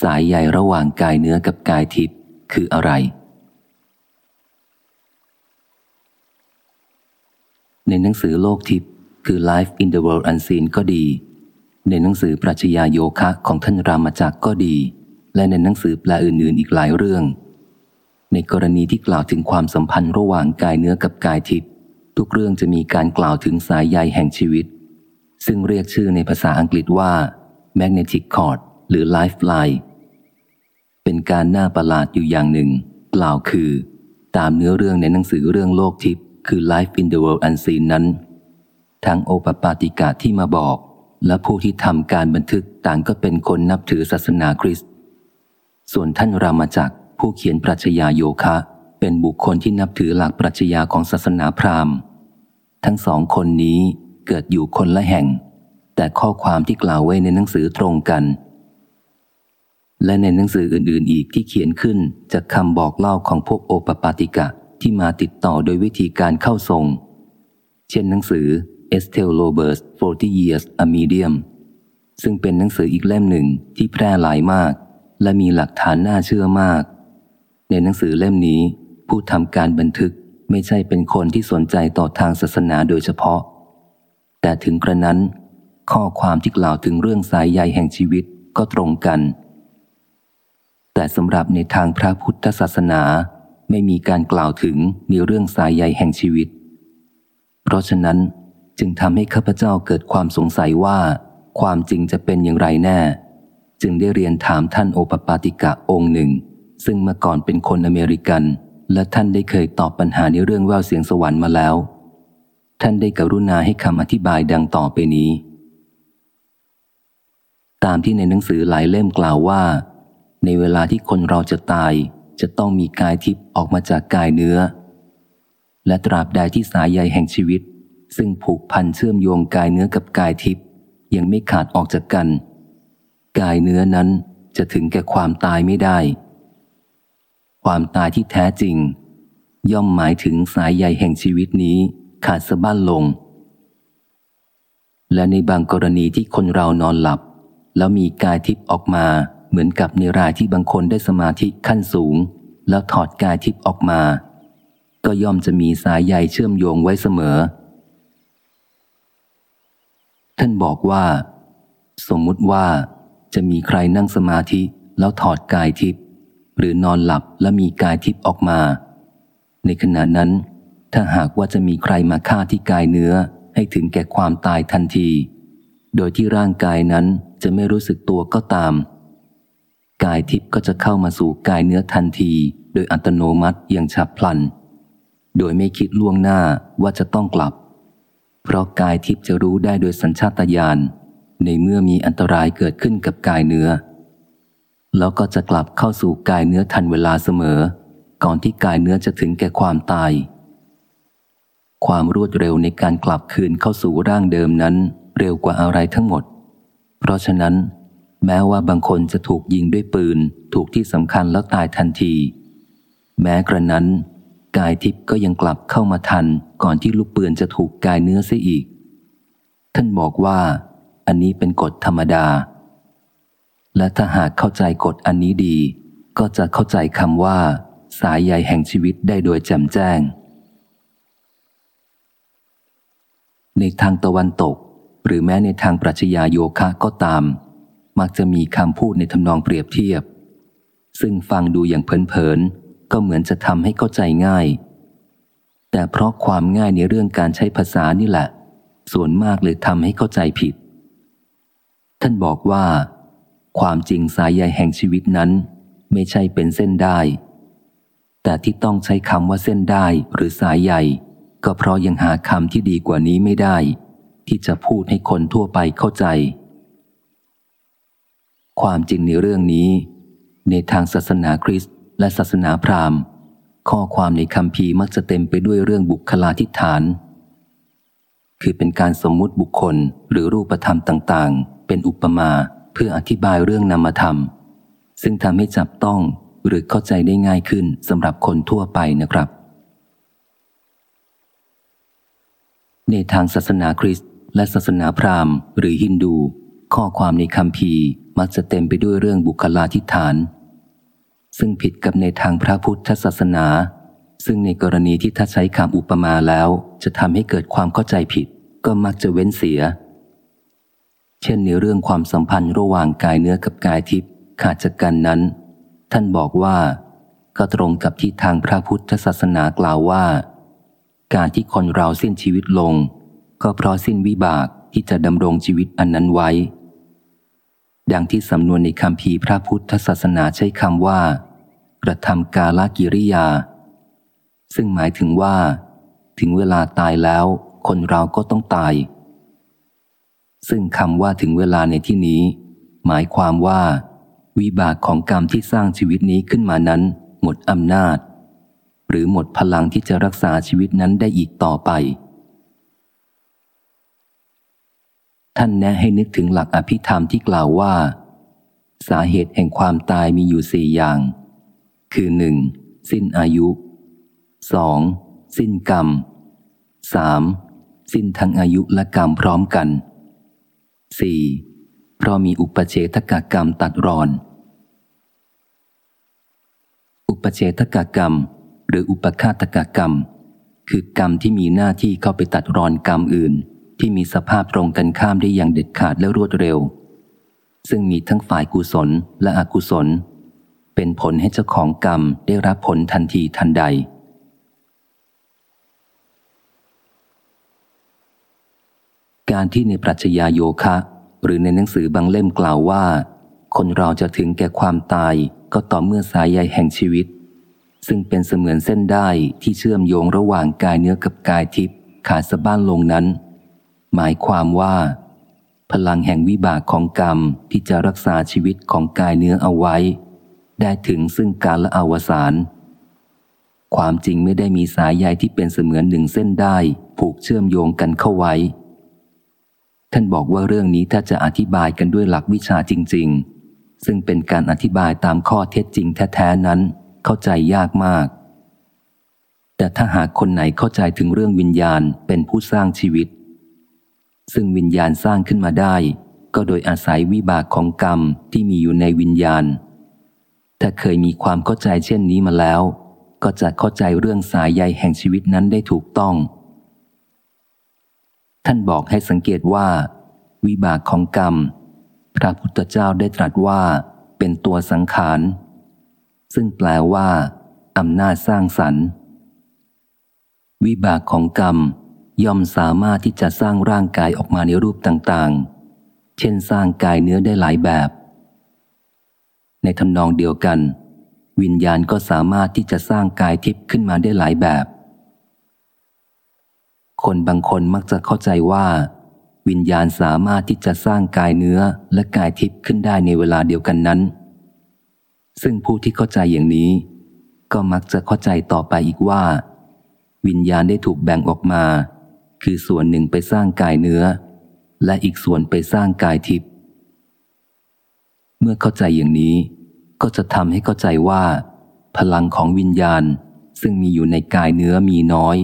สายใยระหว่างกายเนื้อกับกายทิพย์คืออะไร ในหนังสือโลกทิพย์คือ Life in the World Unseen ก็ดี ในหนังสือปรัชญาโยคะของท่านรามจักก็ดี และในหนังสือแปลอื่น ๆ อีกหลายเรื่อง ในกรณีที่กล่าวถึงความสัมพันธ์ระหว่างกายเนื้อกับกายทิพย์ทุกเรื่องจะมีการกล่าวถึงสายใยแห่งชีวิต ซึ่งเรียกชื่อในภาษาอังกฤษว่า magnetic cord หรือ lifeline เป็นการน่าประหลาดอยู่อย่างหนึ่ง กล่าวคือ ตามเนื้อเรื่องในหนังสือเรื่องโลกทิพย์คือ Life in the World Unseen นั้น ทั้งโอปปาติกาที่มาบอก และผู้ที่ทำการบันทึกต่างก็เป็นคนนับถือศาสนาคริสต์ส่วนท่านรามาจักผู้เขียนปรัชญาโยคะ เป็นบุคคลที่นับถือหลักปรัชญาของศาสนาพราหมณ์ ทั้งสองคนนี้เกิดอยู่คนละแห่ง แต่ข้อความที่กล่าวไว้ในหนังสือตรงกัน และในหนังสืออื่นๆ อีกที่เขียนขึ้นจากคำบอกเล่าของพวกโอปปาติกะที่มาติดต่อโดยวิธีการเข้าทรง เช่นหนังสือ e s t e l o b e r s 40 Years a Medium ซึ่งเป็นหนังสืออีกเล่มหนึ่งที่แพร่หลายมาก และมีหลักฐานน่าเชื่อมาก ในหนังสือเล่มนี้ ผู้ทำการบันทึกไม่ใช่เป็นคนที่สนใจต่อทางศาสนาโดยเฉพาะ แต่ถึงกระนั้น ข้อความที่กล่าวถึงเรื่องสายใยแห่งชีวิตก็ตรงกัน แต่สำหรับในทางพระพุทธศาสนา ไม่มีการกล่าวถึงในเรื่องสายใยแห่งชีวิต เพราะฉะนั้นจึงทำให้ข้าพเจ้าเกิดความสงสัยว่า ความจริงจะเป็นอย่างไรแน่ จึงได้เรียนถามท่านโอปปาติกะองค์หนึ่ง ซึ่งเมื่อก่อนเป็นคนอเมริกัน และท่านได้เคยตอบปัญหาในเรื่องแววเสียงสวรรค์มาแล้ว ท่านได้กรุณาให้คำอธิบายดังต่อไปนี้ ตามที่ในหนังสือหลายเล่มกล่าวว่า ในเวลาที่คนเราจะตายจะต้องมีกายทิพย์ออกมาจากกายเนื้อ และตราบใดที่สายใยแห่งชีวิต ซึ่งผูกพันเชื่อมโยงกายเนื้อกับกายทิพย์ยังไม่ขาดออกจากกัน กายเนื้อนั้นจะถึงแก่ความตายไม่ได้ ความตายที่แท้จริง ย่อมหมายถึงสายใยแห่งชีวิตนี้ขาดสะบั้นลง และในบางกรณีที่คนเรานอนหลับ แล้วมีกายทิพย์ออกมา เหมือนกับในรายที่บางคนได้สมาธิขั้นสูง แล้วถอดกายทิพย์ออกมา ก็ย่อมจะมีสายใยเชื่อมโยงไว้เสมอ ท่านบอกว่า สมมุติว่าจะมีใครนั่งสมาธิแล้วถอดกายทิพย์หรือนอนหลับแล้วมีกายทิพย์ออกมา ในขณะนั้น ถ้าหากว่าจะมีใครมาฆ่าที่กายเนื้อให้ถึงแก่ความตายทันที โดยที่ร่างกายนั้นจะไม่รู้สึกตัวก็ตาม กายทิพย์ก็จะเข้ามาสู่กายเนื้อทันที โดยอัตโนมัติอย่างฉับพลัน โดยไม่คิดล่วงหน้าว่าจะต้องกลับ เพราะกายทิพย์จะรู้ได้โดยสัญชาตญาณในเมื่อมีอันตรายเกิดขึ้นกับกายเนื้อ แล้วก็จะกลับเข้าสู่กายเนื้อทันเวลาเสมอ ก่อนที่กายเนื้อจะถึงแก่ความตาย ความรวดเร็วในการกลับคืนเข้าสู่ร่างเดิมนั้น เร็วกว่าอะไรทั้งหมด เพราะฉะนั้น แม้ว่าบางคนจะถูกยิงด้วยปืน ถูกที่สำคัญแล้วตายทันที แม้กระนั้น กายทิพย์ก็ยังกลับเข้ามาทันก่อนที่ลูกปืนจะถูกกายเนื้อเสียอีก ท่านบอกว่า อันนี้เป็นกฎธรรมดา และถ้าหากเข้าใจกฎอันนี้ดี ก็จะเข้าใจคำว่า สายใยแห่งชีวิตได้โดยแจ่มแจ้ง ในทางตะวันตก หรือแม้ในทางปรัชญาโยคะก็ตาม มักจะมีคำพูดในทำนองเปรียบเทียบ ซึ่งฟังดูอย่างเพลินๆก็เหมือนจะทำให้เข้าใจง่าย แต่เพราะความง่ายในเรื่องการใช้ภาษานี่แหละ ส่วนมากเลยทำให้เข้าใจผิด ท่านบอกว่า ความจริงสายใยแห่งชีวิตนั้น ไม่ใช่เป็นเส้นได้ แต่ที่ต้องใช้คำว่าเส้นได้หรือสายใยก็เพราะยังหาคำที่ดีกว่านี้ไม่ได้ ที่จะพูดให้คนทั่วไปเข้าใจ ความจริงในเรื่องนี้ ในทางศาสนาคริสต์และศาสนาพราหมณ์ ข้อความในคำพีมักจะเต็มไปด้วยเรื่องบุคลาธิฐาน คือเป็นการสมมุติบุคคลหรือรูปธรรมต่างๆ เป็นอุปมาเพื่ออธิบายเรื่องนามธรรม ซึ่งทำให้จับต้องหรือเข้าใจได้ง่ายขึ้นสำหรับคนทั่วไปนะครับ ในทางศาสนาคริสต์และศาสนาพราหมณ์ หรือฮินดู ข้อความในคำพีมักจะเต็มไปด้วยเรื่องบุคลาธิฐาน ซึ่งผิดกับในทางพระพุทธศาสนา ซึ่งในกรณีที่ถ้าใช้คำอุปมาแล้ว จะทำให้เกิดความเข้าใจผิด ก็มักจะเว้นเสีย เช่นในเรื่องความสัมพันธ์ระหว่างกายเนื้อกับกายทิพย์ขาดจากกันนั้น ท่านบอกว่า ก็ตรงกับที่ทางพระพุทธศาสนากล่าวว่า การที่คนเราสิ้นชีวิตลง ก็เพราะสิ้นวิบากที่จะดำรงชีวิตอันนั้นไว้ ดังที่สำนวนในคำพีพระพุทธศาสนาใช้คำว่า กระทำกาลกิริยา ซึ่งหมายถึงว่า ถึงเวลาตายแล้ว คนเราก็ต้องตาย ซึ่งคำว่าถึงเวลาในที่นี้ หมายความว่า วิบากของกรรมที่สร้างชีวิตนี้ขึ้นมานั้น หมดอำนาจ หรือหมดพลังที่จะรักษาชีวิตนั้นได้อีกต่อไป ท่านแนะให้นึกถึงหลักอภิธรรมที่กล่าวว่า สาเหตุแห่งความตายมีอยู่สี่อย่าง คือหนึ่งสิ้นอายุสองสิ้นกรรมสามสิ้นทั้งอายุและกรรมพร้อมกันสี่เพราะมีอุปเฉทกกรรมตัดรอน อุปเฉทกกรรม หรืออุปฆาตกกรรม คือกรรมที่มีหน้าที่เข้าไปตัดรอนกรรมอื่น ที่มีสภาพตรงกันข้ามได้อย่างเด็ดขาดและรวดเร็ว ซึ่งมีทั้งฝ่ายกุศลและอกุศล เป็นผลให้เจ้าของกรรมได้รับผลทันทีทันใด การที่ในปรัชญาโยคะ หรือในหนังสือบางเล่มกล่าวว่า คนเราจะถึงแก่ความตายก็ต่อเมื่อสายใยแห่งชีวิต ซึ่งเป็นเสมือนเส้นได้ที่เชื่อมโยงระหว่างกายเนื้อกับกายทิพย์ขาดสะบ้านลงนั้น หมายความว่า พลังแห่งวิบากของกรรมที่จะรักษาชีวิตของกายเนื้อเอาไว้ ได้ถึงซึ่งการละอวสานความจริงไม่ได้มีสายใยที่เป็นเสมือนหนึ่งเส้นได้ ผูกเชื่อมโยงกันเข้าไว้ ท่านบอกว่าเรื่องนี้ถ้าจะอธิบายกันด้วยหลักวิชาจริง ๆ ซึ่งเป็นการอธิบายตามข้อเท็จจริงแท้ๆนั้น เข้าใจยากมาก แต่ถ้าหากคนไหนเข้าใจถึงเรื่องวิญญาณเป็นผู้สร้างชีวิต ซึ่งวิญญาณสร้างขึ้นมาได้ ก็โดยอาศัยวิบากของกรรมที่มีอยู่ในวิญญาณ ถ้าเคยมีความเข้าใจเช่นนี้มาแล้ว ก็จะเข้าใจเรื่องสายใยแห่งชีวิตนั้นได้ถูกต้อง ท่านบอกให้สังเกตว่า วิบากของกรรม พระพุทธเจ้าได้ตรัสว่าเป็นตัวสังขาร ซึ่งแปลว่าอำนาจสร้างสรรค์ วิบากของกรรม ย่อมสามารถที่จะสร้างร่างกายออกมาในรูปต่างๆ เช่นสร้างกายเนื้อได้หลายแบบ ในทำนองเดียวกัน วิญญาณก็สามารถที่จะสร้างกายทิพย์ขึ้นมาได้หลายแบบ คนบางคนมักจะเข้าใจว่า วิญญาณสามารถที่จะสร้างกายเนื้อและกายทิพย์ขึ้นได้ในเวลาเดียวกันนั้น ซึ่งผู้ที่เข้าใจอย่างนี้ ก็มักจะเข้าใจต่อไปอีกว่า วิญญาณได้ถูกแบ่งออกมา คือส่วนหนึ่งไปสร้างกายเนื้อ และอีกส่วนไปสร้างกายทิพย์เมื่อเข้าใจอย่างนี้ ก็จะทำให้เข้าใจว่า พลังของวิญญาณซึ่งมีอยู่ในกายเนื้อมีน้อย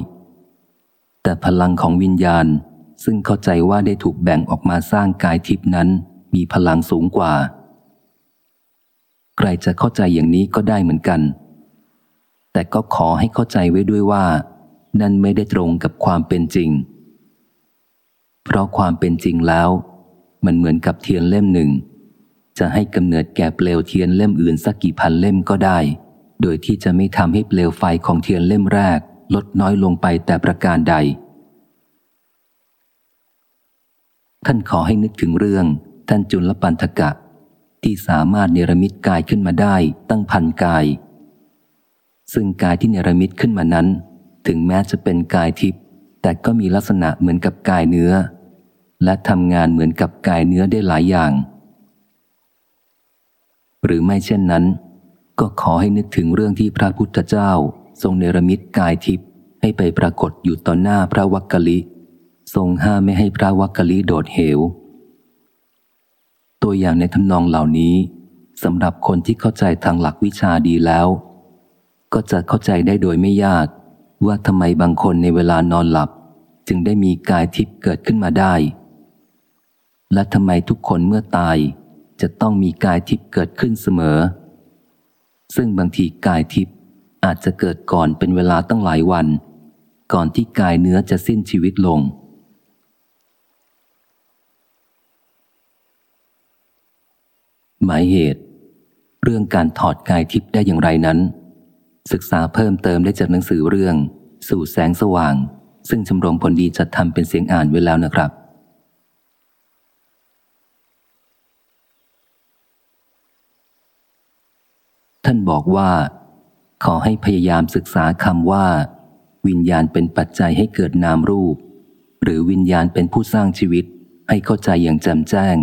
แต่พลังของวิญญาณซึ่งเข้าใจว่าได้ถูกแบ่งออกมาสร้างกายทิพย์นั้น มีพลังสูงกว่า ใครจะเข้าใจอย่างนี้ก็ได้เหมือนกัน แต่ก็ขอให้เข้าใจไว้ด้วยว่า นั่นไม่ได้ตรงกับความเป็นจริง เพราะความเป็นจริงแล้ว มันเหมือนกับเทียนเล่มหนึ่ง จะให้กำเนิดแก่เปลวเทียนเล่มอื่นสักกี่พันเล่มก็ได้ โดยที่จะไม่ทำให้เปลวไฟของเทียนเล่มแรก ลดน้อยลงไปแต่ประการใด ท่านขอให้นึกถึงเรื่อง ท่านจุลปันธกะ ที่สามารถเนรมิตกายขึ้นมาได้ตั้งพันกาย ซึ่งกายที่เนรมิตขึ้นมานั้น ถึงแม้จะเป็นกายทิพย์แต่ก็มีลักษณะเหมือนกับกายเนื้อ และทำงานเหมือนกับกายเนื้อได้หลายอย่าง หรือไม่เช่นนั้น ก็ขอให้นึกถึงเรื่องที่พระพุทธเจ้า ทรงเนรมิตกายทิพย์ให้ไปปรากฏอยู่ต่อหน้าพระวักกะลิ ทรงห้ามไม่ให้พระวักกะลิโดดเหว ตัวอย่างในทำนองเหล่านี้สำหรับคนที่เข้าใจทางหลักวิชาดีแล้ว ก็จะเข้าใจได้โดยไม่ยาก ว่าทำไมบางคนในเวลานอนหลับ จึงได้มีกายทิพย์เกิดขึ้นมาได้ และทำไมทุกคนเมื่อตาย จะต้องมีกายทิพย์เกิดขึ้นเสมอ ซึ่งบางทีกายทิพย์อาจจะเกิดก่อนเป็นเวลาตั้งหลายวัน ก่อนที่กายเนื้อจะสิ้นชีวิตลง หมายเหตุ เรื่องการถอดกายทิพย์ได้อย่างไรนั้น ศึกษาเพิ่มเติมได้จากหนังสือเรื่อง สู่แสงสว่าง ซึ่งชมรมผลดีจัดทำเป็นเสียงอ่านไว้แล้วนะครับ ท่านบอกว่า ขอให้พยายามศึกษาคำว่า วิญญาณเป็นปัจจัยให้เกิดนามรูป หรือวิญญาณเป็นผู้สร้างชีวิตให้เข้าใจอย่างแจ่มแจ้ง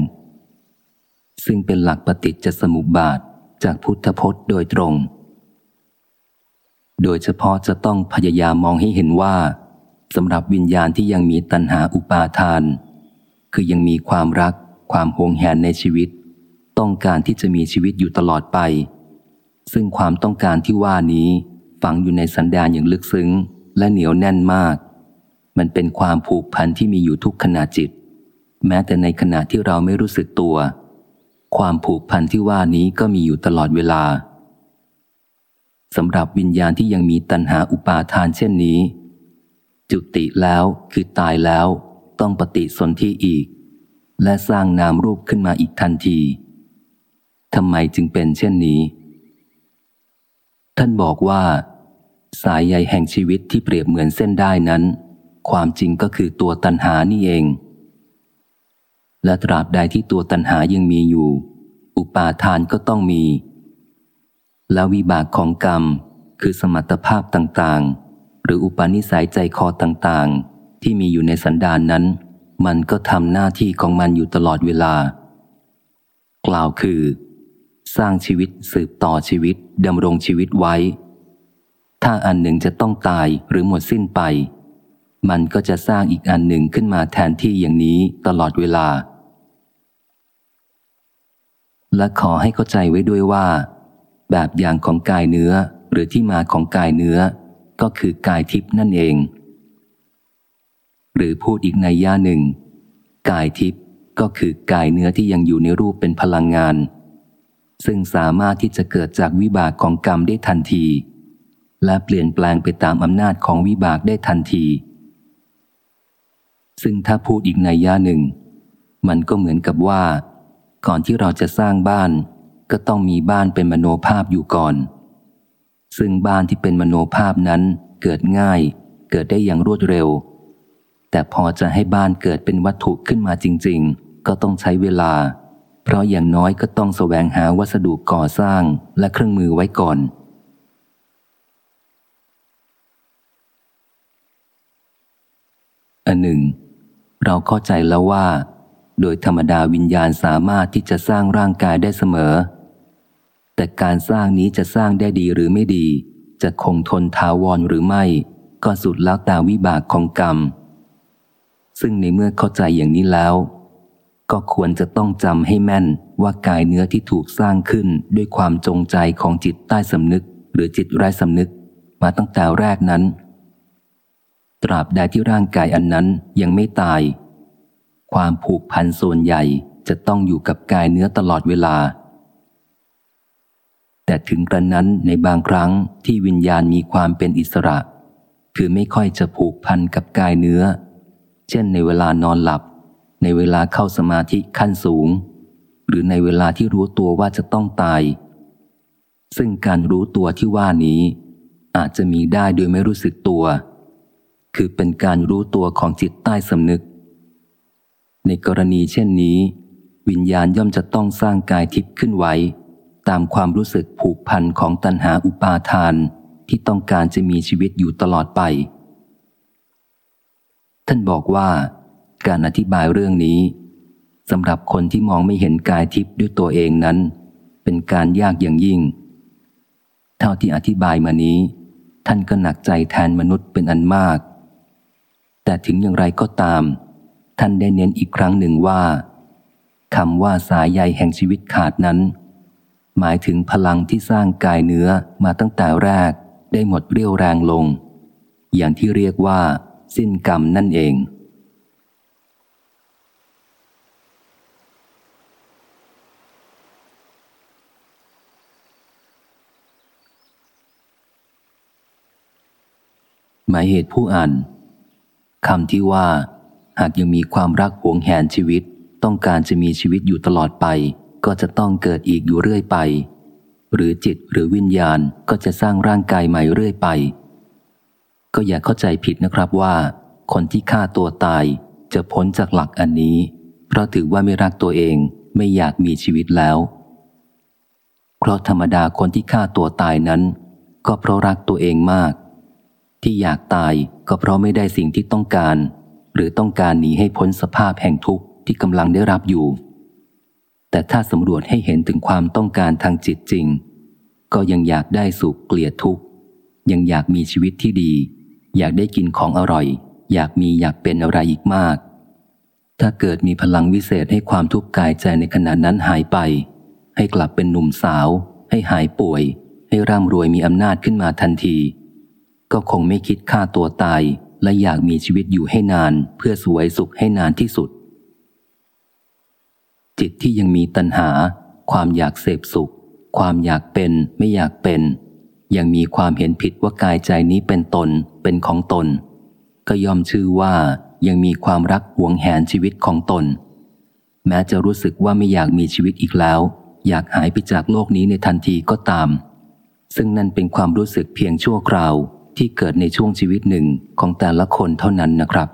ซึ่งเป็นหลักปฏิจจสมุปบาทจากพุทธพจน์โดยตรง โดยเฉพาะจะต้องพยายามมองให้เห็นว่าสำหรับวิญญาณที่ยังมีตัณหาอุปาทาน คือยังมีความรัก ความหวงแหนในชีวิต ต้องการที่จะมีชีวิตอยู่ตลอดไป ซึ่งความต้องการที่ว่านี้ฝังอยู่ในสันดานอย่างลึกซึ้ง และเหนียวแน่นมาก มันเป็นความผูกพันที่มีอยู่ทุกขณะจิต แม้แต่ในขณะที่เราไม่รู้สึกตัว ความผูกพันที่ว่านี้ก็มีอยู่ตลอดเวลา สำหรับวิญญาณที่ยังมีตัณหาอุปาทานเช่นนี้ จุติแล้วคือตายแล้ว ต้องปฏิสนธิอีก และสร้างนามรูปขึ้นมาอีกทันทีทำไมจึงเป็นเช่นนี้ ท่านบอกว่า สายใยแห่งชีวิตที่เปรียบเหมือนเส้นได้นั้น ความจริงก็คือตัวตันหานี่เอง และตราบใดที่ตัวตันหายังมีอยู่ อุปาทานก็ต้องมี แล้ววิบากของกรรม คือสมรรถภาพต่างๆ หรืออุปนิสัยใจคอต่างๆ ที่มีอยู่ในสันดานนั้น มันก็ทำหน้าที่ของมันอยู่ตลอดเวลา กล่าวคือ สร้างชีวิตสืบต่อชีวิตดำรงชีวิตไว้ ถ้าอันหนึ่งจะต้องตายหรือหมดสิ้นไป มันก็จะสร้างอีกอันหนึ่งขึ้นมาแทนที่อย่างนี้ตลอดเวลา และขอให้เข้าใจไว้ด้วยว่า แบบอย่างของกายเนื้อหรือที่มาของกายเนื้อ ก็คือกายทิพนั่นเอง หรือพูดอีกในย่าหนึ่ง กายทิพก็คือกายเนื้อที่ยังอยู่ในรูปเป็นพลังงาน ซึ่งสามารถที่จะเกิดจากวิบากของกรรมได้ทันที และเปลี่ยนแปลงไปตามอำนาจของวิบากได้ทันที ซึ่งถ้าพูดอีกในย่าหนึ่ง มันก็เหมือนกับว่า ก่อนที่เราจะสร้างบ้าน ก็ต้องมีบ้านเป็นมโนภาพอยู่ก่อน ซึ่งบ้านที่เป็นมโนภาพนั้นเกิดง่าย เกิดได้อย่างรวดเร็ว แต่พอจะให้บ้านเกิดเป็นวัตถุขึ้นมาจริง ๆ ก็ต้องใช้เวลา เพราะอย่างน้อยก็ต้องแสวงหาวัสดุก่อสร้างและเครื่องมือไว้ก่อนอันหนึ่ง เราเข้าใจแล้วว่า โดยธรรมดาวิญญาณสามารถที่จะสร้างร่างกายได้เสมอ แต่การสร้างนี้จะสร้างได้ดีหรือไม่ดี จะคงทนทาวรหรือไม่ ก็สุดแล้วแต่วิบากของกรรม ซึ่งในเมื่อเข้าใจอย่างนี้แล้ว ก็ควรจะต้องจำให้แม่นว่ากายเนื้อที่ถูกสร้างขึ้นด้วยความจงใจของจิตใต้สำนึก หรือจิตไร้สำนึก มาตั้งแต่แรกนั้น ตราบใดที่ร่างกายอันนั้นยังไม่ตาย ความผูกพันส่วนใหญ่จะต้องอยู่กับกายเนื้อตลอดเวลา แต่ถึงกระนั้นในบางครั้งที่วิญญาณมีความเป็นอิสระ คือไม่ค่อยจะผูกพันกับกายเนื้อ เช่นในเวลานอนหลับ ในเวลาเข้าสมาธิขั้นสูง หรือในเวลาที่รู้ตัวว่าจะต้องตาย ซึ่งการรู้ตัวที่ว่านี้ อาจจะมีได้โดยไม่รู้สึกตัว คือเป็นการรู้ตัวของจิตใต้สำนึก ในกรณีเช่นนี้ วิญญาณย่อมจะต้องสร้างกายทิพย์ขึ้นไว้ ตามความรู้สึกผูกพันของตัณหาอุปาทานที่ต้องการจะมีชีวิตอยู่ตลอดไป ท่านบอกว่า การอธิบายเรื่องนี้สำหรับคนที่มองไม่เห็นกายทิพย์ด้วยตัวเองนั้น เป็นการยากอย่างยิ่ง เท่าที่อธิบายมานี้ ท่านก็หนักใจแทนมนุษย์เป็นอันมาก แต่ถึงอย่างไรก็ตาม ท่านได้เน้นอีกครั้งหนึ่งว่าคำว่าสายใยแห่งชีวิตขาดนั้น หมายถึงพลังที่สร้างกายเนื้อมาตั้งแต่แรกได้หมดเรี่ยวแรงลง อย่างที่เรียกว่า สิ้นกรรมนั่นเอง หมายเหตุผู้อ่านคำที่ว่า หากยังมีความรักหวงแหนชีวิต ต้องการจะมีชีวิตอยู่ตลอดไป ก็จะต้องเกิดอีกอยู่เรื่อยไป หรือจิตหรือวิญญาณก็จะสร้างร่างกายใหม่เรื่อยไป ก็อย่าเข้าใจผิดนะครับว่า คนที่ฆ่าตัวตายจะพ้นจากหลักอันนี้ เพราะถือว่าไม่รักตัวเองไม่อยากมีชีวิตแล้ว เพราะธรรมดาคนที่ฆ่าตัวตายนั้น ก็เพราะรักตัวเองมาก ที่อยากตายก็เพราะไม่ได้สิ่งที่ต้องการ หรือต้องการหนีให้พ้นสภาพแห่งทุกข์ที่กำลังได้รับอยู่ แต่ถ้าสำรวจให้เห็นถึงความต้องการทางจิตจริง ก็ยังอยากได้สุขเกลียดทุกข์ยังอยากมีชีวิตที่ดี อยากได้กินของอร่อย อยากมีอยากเป็นอะไรอีกมาก ถ้าเกิดมีพลังวิเศษให้ความทุกข์กายใจในขณะนั้นหายไป ให้กลับเป็นหนุ่มสาว ให้หายป่วย ให้ร่ำรวยมีอำนาจขึ้นมาทันที ก็คงไม่คิดฆ่าตัวตายและอยากมีชีวิตอยู่ให้นาน เพื่อสวยสุขให้นานที่สุด จิตที่ยังมีตัณหา ความอยากเสพสุข ความอยากเป็นไม่อยากเป็น ยังมีความเห็นผิดว่ากายใจนี้เป็นตนเป็นของตน ก็ยอมชื่อว่ายังมีความรักหวงแหนชีวิตของตน แม้จะรู้สึกว่าไม่อยากมีชีวิตอีกแล้ว อยากหายไปจากโลกนี้ในทันทีก็ตาม ซึ่งนั่นเป็นความรู้สึกเพียงชั่วคราวที่เกิดในช่วงชีวิตหนึ่งของแต่ละคนเท่านั้นนะครับ